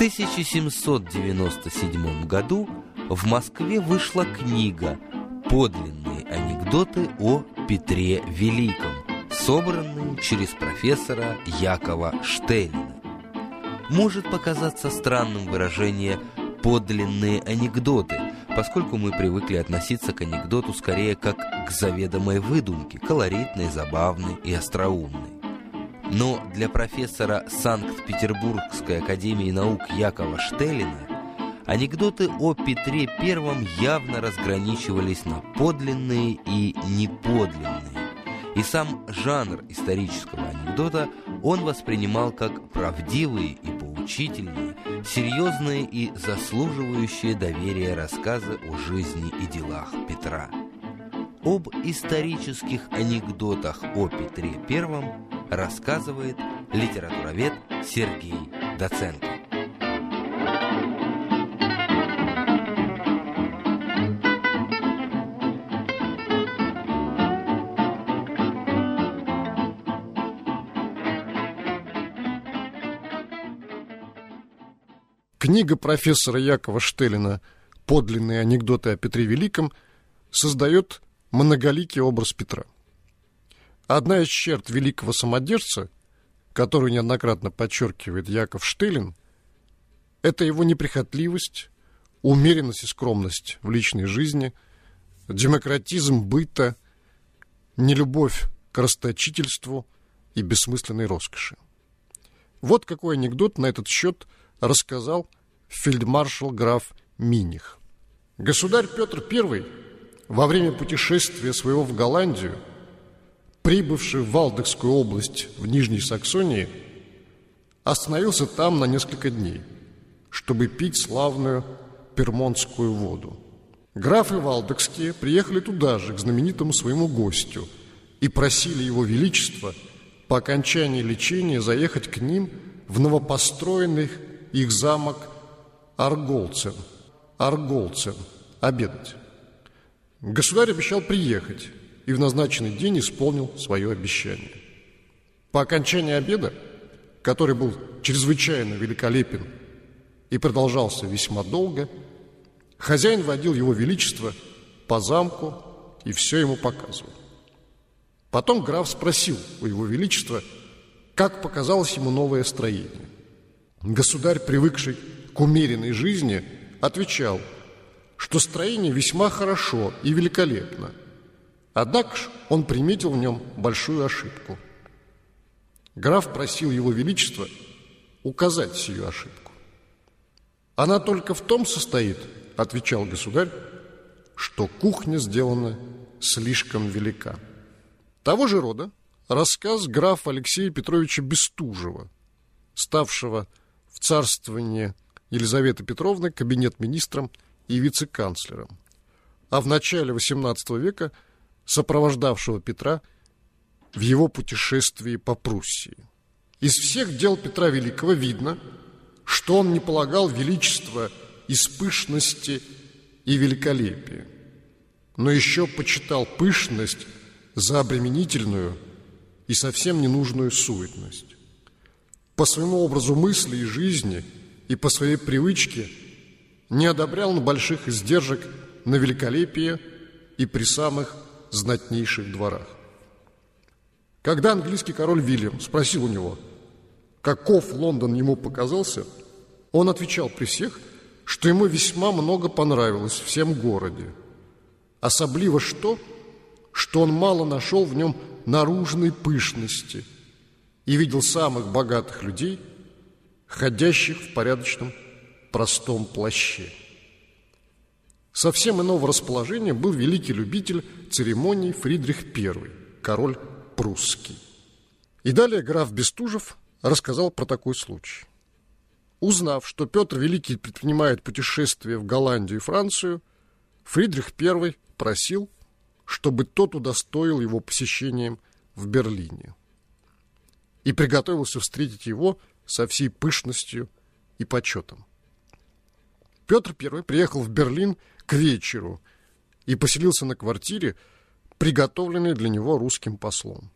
1797 году в Москве вышла книга «Подлинные анекдоты о Петре Великом», собранные через профессора Якова Штеллина. Может показаться странным выражение «подлинные анекдоты», поскольку мы привыкли относиться к анекдоту скорее как к заведомой выдумке, колоритной, забавной и остроумной. Но для профессора Санкт-Петербургской академии наук Якова Штеллина анекдоты о Петре I явно разграничивались на подлинные и неподлинные. И сам жанр исторического анекдота он воспринимал как правдивые и поучительные, серьезные и заслуживающие доверия рассказы о жизни и делах Петра. Об исторических анекдотах о Петре I рассказывает литературовед Сергей Доценко. Книга профессора Якова Штеллина «Подлинные анекдоты о Петре Великом» создает многоликий образ Петра – Одна из черт великого самодержца, которую неоднократно подчеркивает Яков Штылин, это его неприхотливость, умеренность и скромность в личной жизни, демократизм быта, нелюбовь к расточительству и бессмысленной роскоши. Вот какой анекдот на этот счет рассказал фельдмаршал граф Миних. Государь Петр I во время путешествия своего в Голландию – прибывший в Валдекскую область в Нижней Саксонии, остановился там на несколько дней, чтобы пить славную пермонтскую воду. Графы Валдекские приехали туда же, к знаменитому своему гостю, и просили его величество по окончании лечения заехать к ним в новопостроенный их замок Арголцен, Арголцен, обедать. Государь обещал приехать, и в назначенный день исполнил свое обещание. По окончании обеда, который был чрезвычайно великолепен и продолжался весьма долго, хозяин водил его величество по замку и все ему показывал. Потом граф спросил у его величества, как показалось ему новое строение. Государь, привыкший к умеренной жизни, отвечал, что строение весьма хорошо и великолепно – Однако ж он приметил в нем большую ошибку. Граф просил его величество указать сию ошибку. «Она только в том состоит, — отвечал государь, — что кухня сделана слишком велика». Того же рода рассказ графа Алексея Петровича Бестужева, ставшего в царствование Елизаветы Петровны кабинет-министром и вице-канцлером. А в начале XVIII века – сопровождавшего Петра в его путешествии по Пруссии. Из всех дел Петра Великого видно, что он не полагал величества из пышности и великолепия, но еще почитал пышность за обременительную и совсем ненужную суетность. По своему образу мысли и жизни и по своей привычке не одобрял он больших издержек на великолепие и при самых знатнейших дворах. Когда английский король Вильям спросил у него, каков Лондон ему показался, он отвечал при всех, что ему весьма много понравилось всем городе. Особливо что, что он мало нашел в нем наружной пышности и видел самых богатых людей, ходящих в порядочном простом плаще. Совсем иного расположения был великий любитель церемоний Фридрих I, король прусский. И далее граф Бестужев рассказал про такой случай. Узнав, что Петр Великий предпринимает путешествие в Голландию и Францию, Фридрих I просил, чтобы тот удостоил его посещением в Берлине и приготовился встретить его со всей пышностью и почетом. Петр I приехал в Берлин к вечеру и поселился на квартире, приготовленной для него русским послом.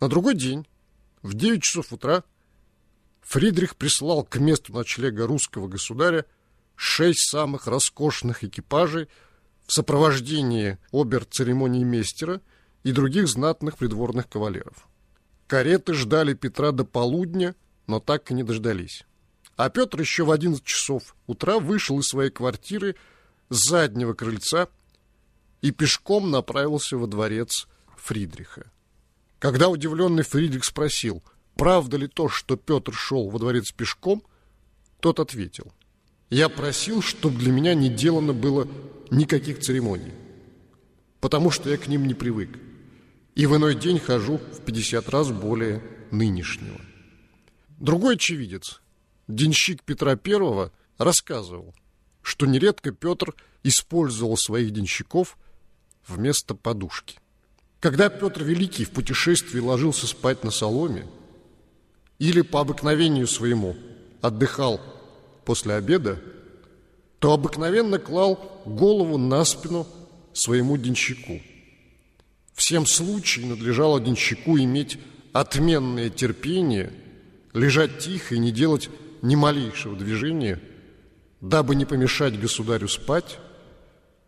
На другой день, в 9 часов утра, Фридрих прислал к месту ночлега русского государя шесть самых роскошных экипажей в сопровождении обер-церемониймейстера и других знатных придворных кавалеров. Кареты ждали Петра до полудня, но так и не дождались. А Петр еще в 11 часов утра вышел из своей квартиры заднего крыльца и пешком направился во дворец Фридриха. Когда удивленный Фридрих спросил, правда ли то, что Петр шел во дворец пешком, тот ответил, «Я просил, чтобы для меня не делано было никаких церемоний, потому что я к ним не привык, и в иной день хожу в 50 раз более нынешнего». Другой очевидец, денщик Петра I, рассказывал, что нередко Петр использовал своих денщиков вместо подушки. Когда Петр Великий в путешествии ложился спать на соломе или по обыкновению своему отдыхал после обеда, то обыкновенно клал голову на спину своему денщику. Всем случаям надлежало денщику иметь отменное терпение, лежать тихо и не делать ни малейшего движения, дабы не помешать государю спать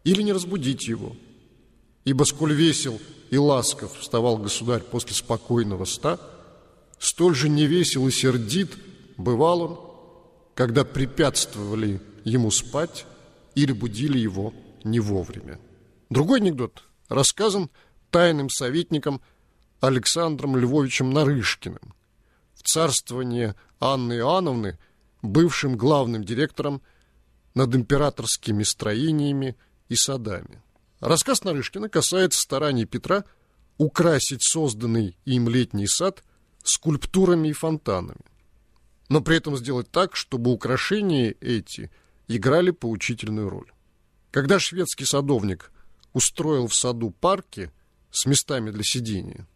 или не разбудить его – Ибо сколь весел и ласков вставал государь после спокойного ста, столь же невесел и сердит бывал он, когда препятствовали ему спать или будили его не вовремя. Другой анекдот рассказан тайным советником Александром Львовичем Нарышкиным в царствование Анны Иоанновны, бывшим главным директором над императорскими строениями и садами. Рассказ Нарышкина касается стараний Петра украсить созданный им летний сад скульптурами и фонтанами, но при этом сделать так, чтобы украшения эти играли поучительную роль. Когда шведский садовник устроил в саду парки с местами для сидения,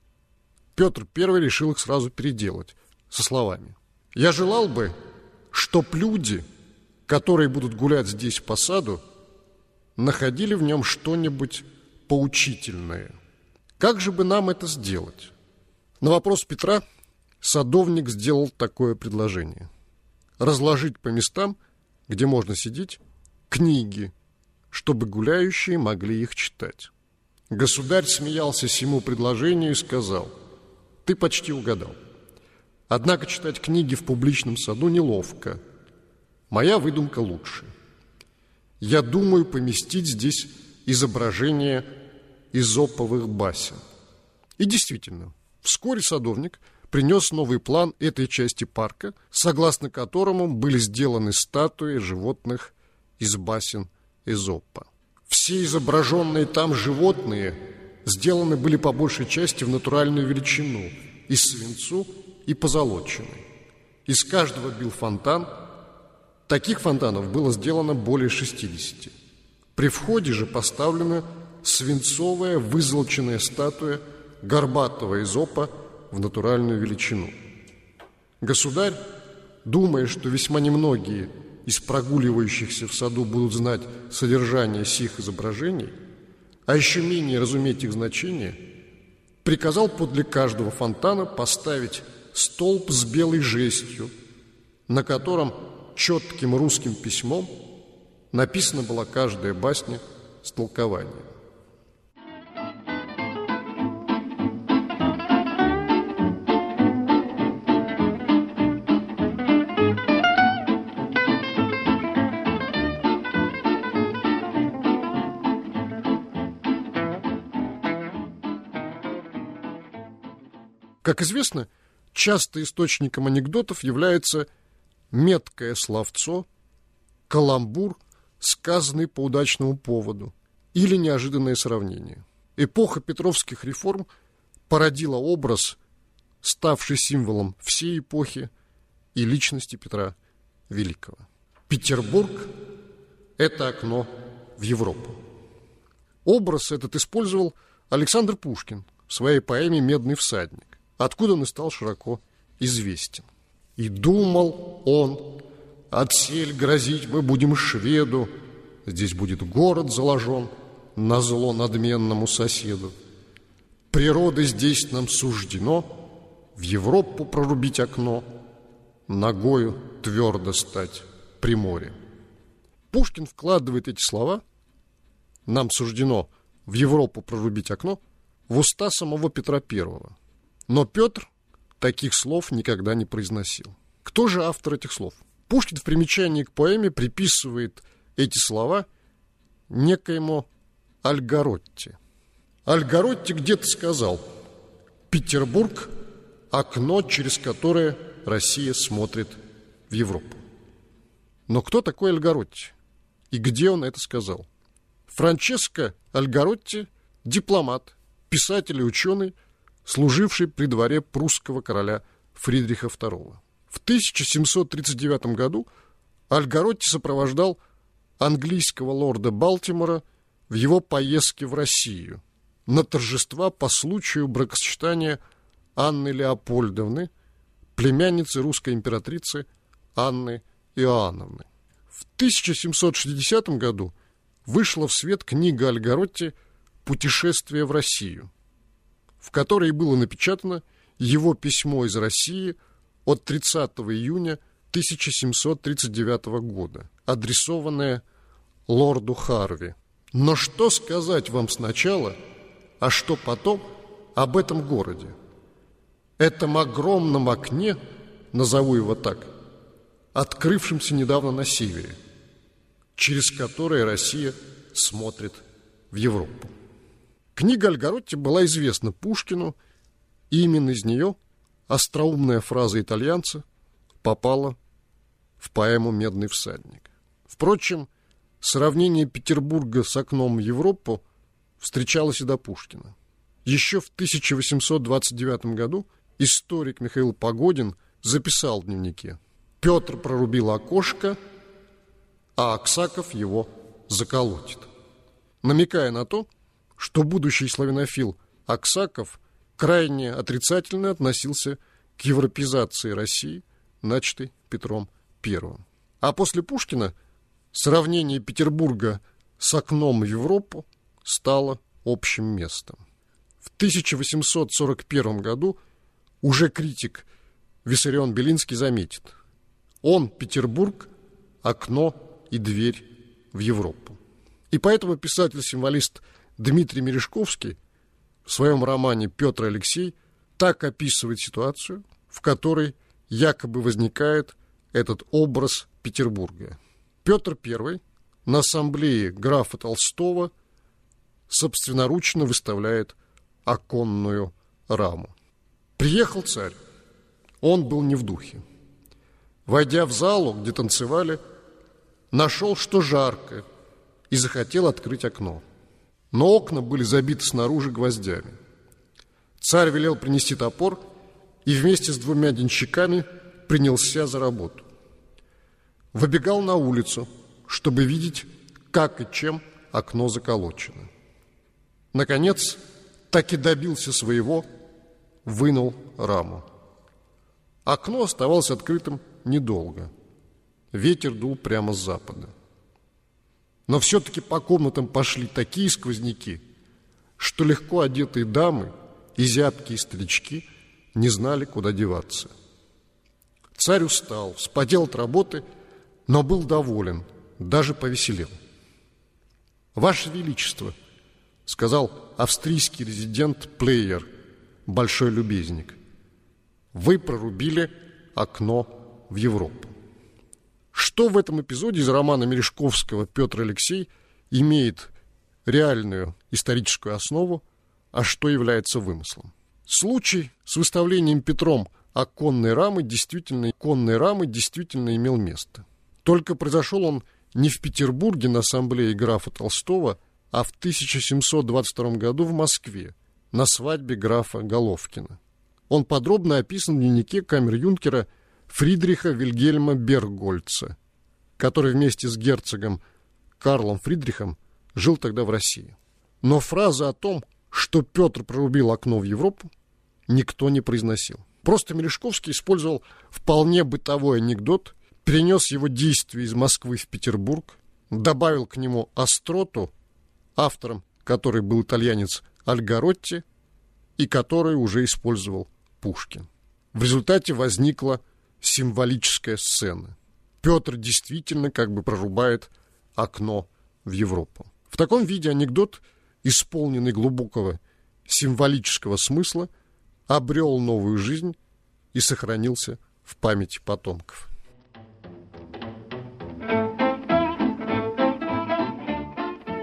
Петр I решил их сразу переделать со словами «Я желал бы, чтоб люди, которые будут гулять здесь по саду, находили в нем что-нибудь поучительное. Как же бы нам это сделать? На вопрос Петра садовник сделал такое предложение. Разложить по местам, где можно сидеть, книги, чтобы гуляющие могли их читать. Государь смеялся всему предложению и сказал, «Ты почти угадал. Однако читать книги в публичном саду неловко. Моя выдумка лучше я думаю поместить здесь изображение изоповых басен. И действительно, вскоре садовник принес новый план этой части парка, согласно которому были сделаны статуи животных из басен Эзопа. Все изображенные там животные сделаны были по большей части в натуральную величину, из свинцу и позолочены. Из каждого бил фонтан – Таких фонтанов было сделано более 60. При входе же поставлена свинцовая вызолоченная статуя горбатого изопа в натуральную величину. Государь, думая, что весьма немногие из прогуливающихся в саду будут знать содержание сих изображений, а еще менее разуметь их значение, приказал подле каждого фонтана поставить столб с белой жестью, на котором четким русским письмом написана была каждая басня с толкованием. Как известно, часто источником анекдотов является – меткое словцо, каламбур, сказанный по удачному поводу, или неожиданное сравнение. Эпоха петровских реформ породила образ, ставший символом всей эпохи и личности Петра Великого. Петербург – это окно в Европу. Образ этот использовал Александр Пушкин в своей поэме «Медный всадник», откуда он и стал широко известен. И думал он, отсель грозить мы будем шведу, Здесь будет город заложен на зло надменному соседу. Природы здесь нам суждено В Европу прорубить окно, ногою твердо стать при море. Пушкин вкладывает эти слова, нам суждено в Европу прорубить окно, в уста самого Петра Первого. Но Петр таких слов никогда не произносил. Кто же автор этих слов? Пушкин в примечании к поэме приписывает эти слова некоему Альгаротти. Альгаротти где-то сказал «Петербург – окно, через которое Россия смотрит в Европу». Но кто такой Альгаротти? И где он это сказал? Франческо Альгаротти – дипломат, писатель и ученый, служивший при дворе прусского короля Фридриха II. В 1739 году Альгаротти сопровождал английского лорда Балтимора в его поездке в Россию – на торжества по случаю бракосочетания Анны Леопольдовны, племянницы русской императрицы Анны Иоанновны. В 1760 году вышла в свет книга Альгаротти «Путешествие в Россию», в которой было напечатано его письмо из России от 30 июня 1739 года, адресованное лорду Харви. Но что сказать вам сначала – а что потом об этом городе? Этом огромном окне, назову его так, открывшемся недавно на севере, через которое Россия смотрит в Европу. Книга Альгаротти была известна Пушкину, и именно из нее остроумная фраза итальянца попала в поэму «Медный всадник». Впрочем, сравнение Петербурга с окном в Европу – встречалась и до Пушкина. Еще в 1829 году историк Михаил Погодин записал в дневнике «Петр прорубил окошко, а Аксаков его заколотит», намекая на то, что будущий славянофил Аксаков крайне отрицательно относился к европезации России, начатой Петром I. А после Пушкина сравнение Петербурга с окном в Европу стало общим местом. В 1841 году уже критик Виссарион Белинский заметит, он, Петербург, окно и дверь в Европу. И поэтому писатель-символист Дмитрий Мережковский в своем романе «Петр Алексей» так описывает ситуацию, в которой якобы возникает этот образ Петербурга. Петр I на ассамблее графа Толстого – собственноручно выставляет оконную раму. Приехал царь. Он был не в духе. Войдя в залу, где танцевали, нашел, что жарко, и захотел открыть окно. Но окна были забиты снаружи гвоздями. Царь велел принести топор и вместе с двумя денщиками принялся за работу. Выбегал на улицу, чтобы видеть, как и чем окно заколочено. Наконец, так и добился своего, вынул раму. Окно оставалось открытым недолго. Ветер дул прямо с запада. Но все-таки по комнатам пошли такие сквозняки, что легко одетые дамы и зябкие старички не знали, куда деваться. Царь устал, вспотел от работы, но был доволен, даже повеселел. «Ваше Величество!» сказал австрийский резидент-плеер, большой любезник. Вы прорубили окно в Европу. Что в этом эпизоде из романа Мережковского «Петр Алексей» имеет реальную историческую основу, а что является вымыслом? Случай с выставлением Петром оконной рамы действительно, оконной рамы действительно имел место. Только произошел он не в Петербурге на ассамблее графа Толстого – а в 1722 году в Москве на свадьбе графа Головкина. Он подробно описан в дневнике камер-юнкера Фридриха Вильгельма Бергольца, который вместе с герцогом Карлом Фридрихом жил тогда в России. Но фраза о том, что Петр прорубил окно в Европу, никто не произносил. Просто Мережковский использовал вполне бытовой анекдот, перенес его действие из Москвы в Петербург, добавил к нему остроту автором который был итальянец Альгаротти и который уже использовал Пушкин. В результате возникла символическая сцена. Петр действительно как бы прорубает окно в Европу. В таком виде анекдот, исполненный глубокого символического смысла, обрел новую жизнь и сохранился в памяти потомков.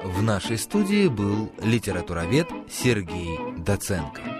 В нашей студии был литературовед Сергей Доценко.